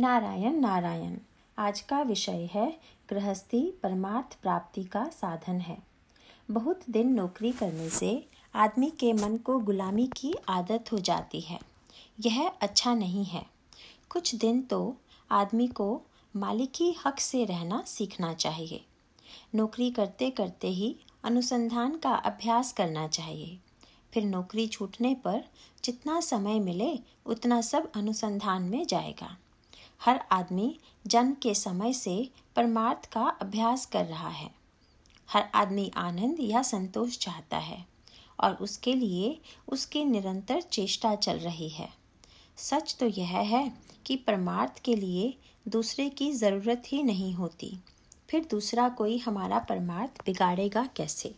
नारायण नारायण। आज का विषय है, गृहस्थी परमार्थ प्राप्ति का साधन है। बहुत दिन नौकरी करने से आदमी के मन को गुलामी की आदत हो जाती है। यह अच्छा नहीं है। कुछ दिन तो आदमी को मालिकी हक से रहना सीखना चाहिए। नौकरी करते करते ही अनुसंधान का अभ्यास करना चाहिए। फिर नौकरी छूटने पर जितना समय मिले, उतना सब अनुसंधान में जाएगा। हर आदमी जन्म के समय से परमार्थ का अभ्यास कर रहा है। हर आदमी आनंद या संतोष चाहता है और उसके लिए उसकी निरंतर चेष्टा चल रही है। सच तो यह है कि परमार्थ के लिए दूसरे की ज़रूरत ही नहीं होती। फिर दूसरा कोई हमारा परमार्थ बिगाड़ेगा कैसे?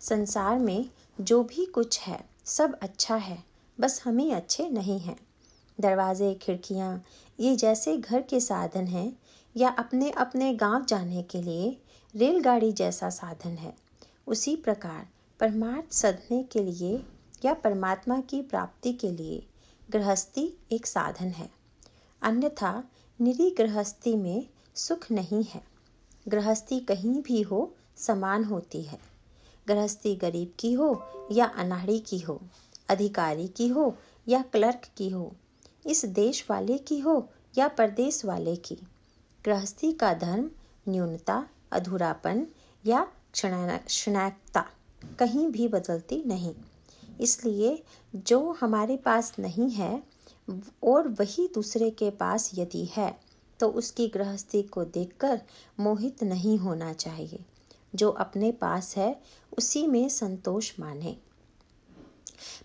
संसार में जो भी कुछ है, सब अच्छा है, बस हम ही अच्छे नहीं हैं। दरवाजे, खिड़कियाँ, ये जैसे घर के साधन हैं या अपने अपने गाँव जाने के लिए रेलगाड़ी जैसा साधन है। उसी प्रकार परमार्थ सधने के लिए या परमात्मा की प्राप्ति के लिए गृहस्थी एक साधन है। अन्यथा निरी गृहस्थी में सुख नहीं है। गृहस्थी कहीं भी हो, समान होती है। गृहस्थी गरीब की हो या अनाड़ी की हो, अधिकारी की हो या क्लर्क की हो इस देश वाले की हो या परदेश वाले की? गृहस्थी का धर्म, न्यूनता, अधूरापन या क्षणैकता कहीं भी बदलती नहीं। इसलिए जो हमारे पास नहीं है और वही दूसरे के पास यदि है तो उसकी गृहस्थी को देखकर मोहित नहीं होना चाहिए। जो अपने पास है, उसी में संतोष माने।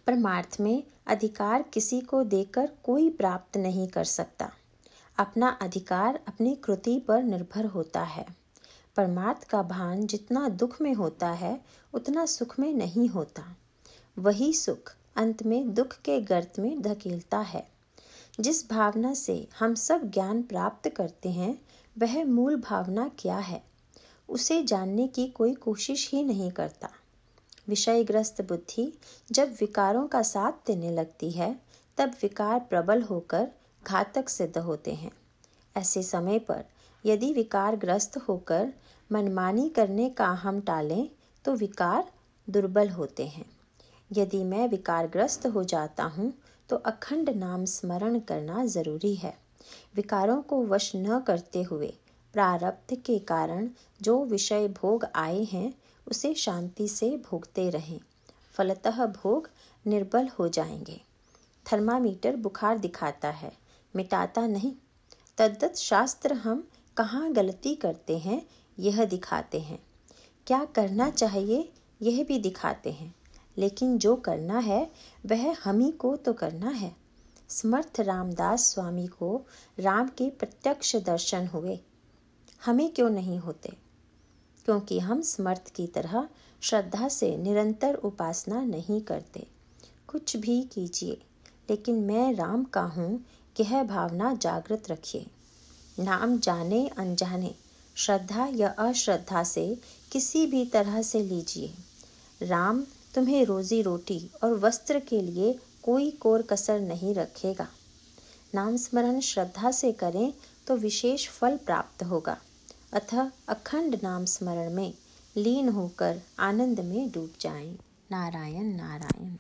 परमार्थ में अधिकार किसी को देकर कोई प्राप्त नहीं कर सकता। अपना अधिकार अपनी कृति पर निर्भर होता है। परमार्थ का भान जितना दुख में होता है, उतना सुख में नहीं होता। वही सुख अंत में दुख के गर्त में धकेलता है। जिस भावना से हम सब ज्ञान प्राप्त करते हैं, वह मूल भावना क्या है? उसे जानने की कोई कोशिश ही नहीं करता। विषयग्रस्त बुद्धि जब विकारों का साथ देने लगती है, तब विकार प्रबल होकर घातक सिद्ध होते हैं। ऐसे समय पर यदि विकार ग्रस्त होकर मनमानी करने का हम टालें तो विकार दुर्बल होते हैं। यदि मैं विकारग्रस्त हो जाता हूँ तो अखंड नाम स्मरण करना ज़रूरी है। विकारों को वश न करते हुए प्रारब्ध के कारण जो विषय भोग आए हैं उसे शांति से भोगते रहें। फलतः भोग निर्बल हो जाएँगे। थर्मामीटर बुखार दिखाता है। मिटाता नहीं। तद्दत शास्त्र हम कहाँ गलती करते हैं, यह दिखाते हैं। क्या करना चाहिए, यह भी दिखाते हैं। लेकिन जो करना है, वह हम ही को तो करना है। समर्थ रामदास स्वामी को राम के प्रत्यक्ष दर्शन हुए। हमें क्यों नहीं होते? क्योंकि हम समर्थ की तरह श्रद्धा से निरंतर उपासना नहीं करते। कुछ भी कीजिए, लेकिन मैं राम का हूँ, यह भावना जागृत रखिए। नाम जाने अनजाने, श्रद्धा या अश्रद्धा से किसी भी तरह से लीजिए। राम तुम्हें रोजी रोटी और वस्त्र के लिए कोई कोर कसर नहीं रखेगा। नाम स्मरण श्रद्धा से करें तो विशेष फल प्राप्त होगा। अतः अखंड नाम स्मरण में लीन होकर आनंद में डूब जाएँ। नारायण नारायण